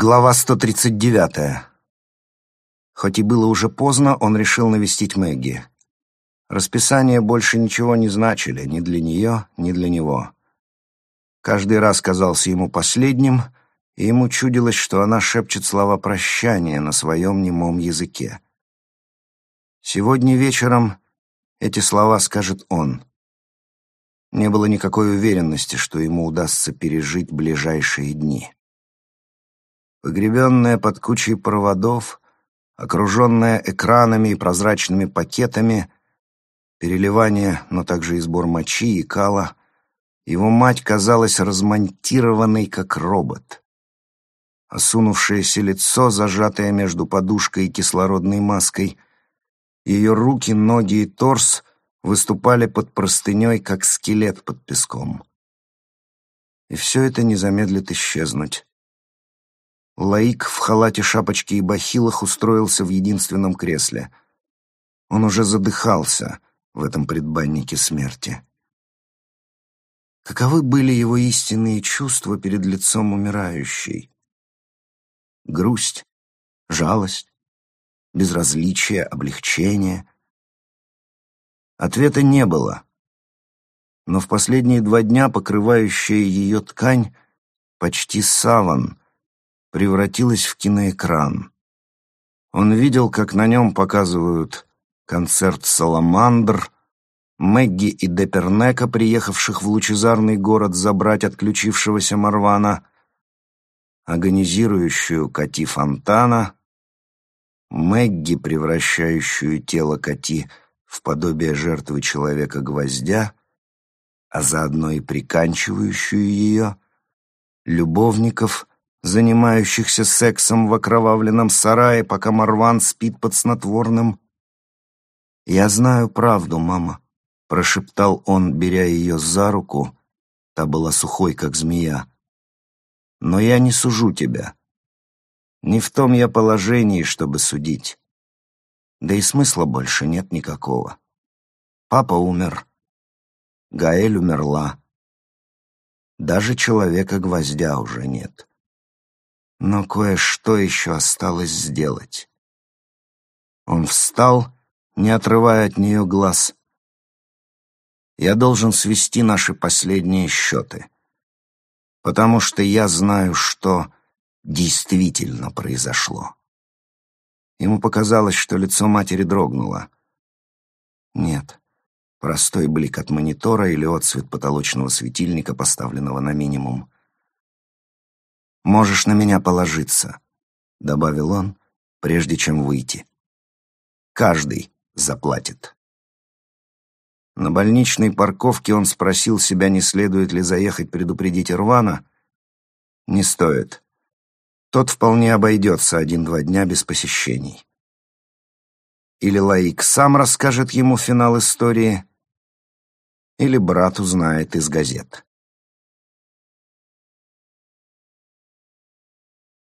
Глава 139. Хоть и было уже поздно, он решил навестить Мэгги. Расписания больше ничего не значили ни для нее, ни для него. Каждый раз казался ему последним, и ему чудилось, что она шепчет слова прощания на своем немом языке. Сегодня вечером эти слова скажет он. Не было никакой уверенности, что ему удастся пережить ближайшие дни. Погребенная под кучей проводов, окруженная экранами и прозрачными пакетами, переливание, но также и сбор мочи и кала, его мать казалась размонтированной, как робот. Осунувшееся лицо, зажатое между подушкой и кислородной маской, ее руки, ноги и торс выступали под простыней, как скелет под песком. И все это не замедлит исчезнуть. Лаик в халате, шапочке и бахилах устроился в единственном кресле. Он уже задыхался в этом предбаннике смерти. Каковы были его истинные чувства перед лицом умирающей? Грусть, жалость, безразличие, облегчение. Ответа не было. Но в последние два дня покрывающая ее ткань почти саван — превратилась в киноэкран. Он видел, как на нем показывают концерт «Саламандр», Мэгги и Депернека, приехавших в лучезарный город забрать отключившегося Марвана, агонизирующую Кати Фонтана, Мэгги, превращающую тело Кати в подобие жертвы человека-гвоздя, а заодно и приканчивающую ее, любовников, занимающихся сексом в окровавленном сарае, пока Марван спит под снотворным. «Я знаю правду, мама», — прошептал он, беря ее за руку. Та была сухой, как змея. «Но я не сужу тебя. Не в том я положении, чтобы судить. Да и смысла больше нет никакого. Папа умер. Гаэль умерла. Даже человека-гвоздя уже нет но кое-что еще осталось сделать. Он встал, не отрывая от нее глаз. «Я должен свести наши последние счеты, потому что я знаю, что действительно произошло». Ему показалось, что лицо матери дрогнуло. Нет, простой блик от монитора или отсвет потолочного светильника, поставленного на минимум. «Можешь на меня положиться», — добавил он, прежде чем выйти. «Каждый заплатит». На больничной парковке он спросил себя, не следует ли заехать предупредить Ирвана. Не стоит. Тот вполне обойдется один-два дня без посещений. Или Лаик сам расскажет ему финал истории, или брат узнает из газет.